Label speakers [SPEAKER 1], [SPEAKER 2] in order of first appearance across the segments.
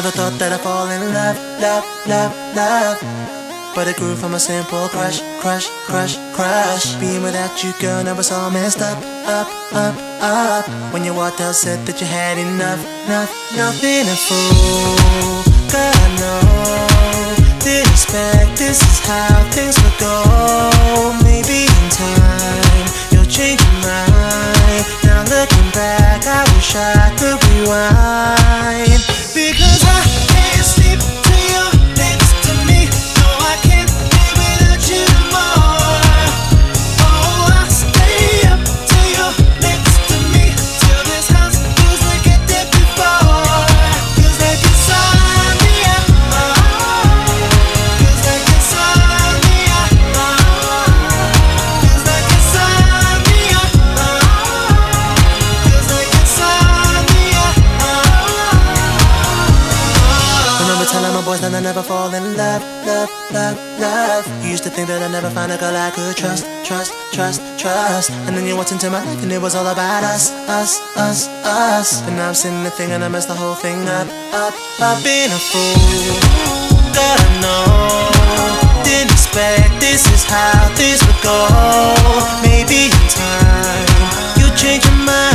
[SPEAKER 1] Never thought that I'd fall in love, love, love, love. But it grew from a simple crush, crush, crush, crush. Being without you, girl, now it's all messed up, up, up, up. When you walked out, said that you had enough, enough, nothing a fool. God, I know. Didn't expect this is how things would go. Maybe in time, you'll change your mind. Now looking back, I wish I could rewind. Telling my boys that I never fall in love, love, love, love. You used to think that I'd never find a girl I could trust, trust, trust, trust. And then you walked into my life and it was all about us, us, us, us. But now I'm sitting thing and I messed the whole thing up, up, up. Being a fool, God I know. Didn't expect this is how this would go. Maybe in time you change your mind.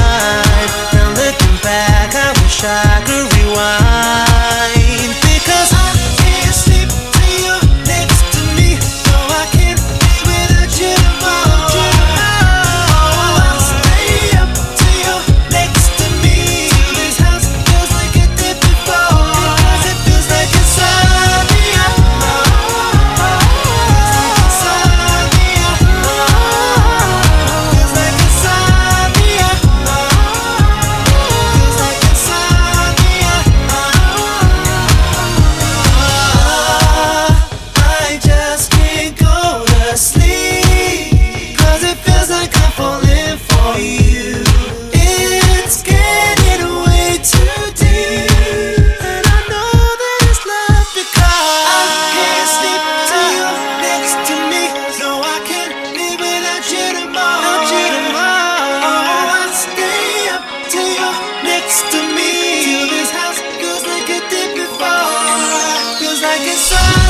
[SPEAKER 1] inside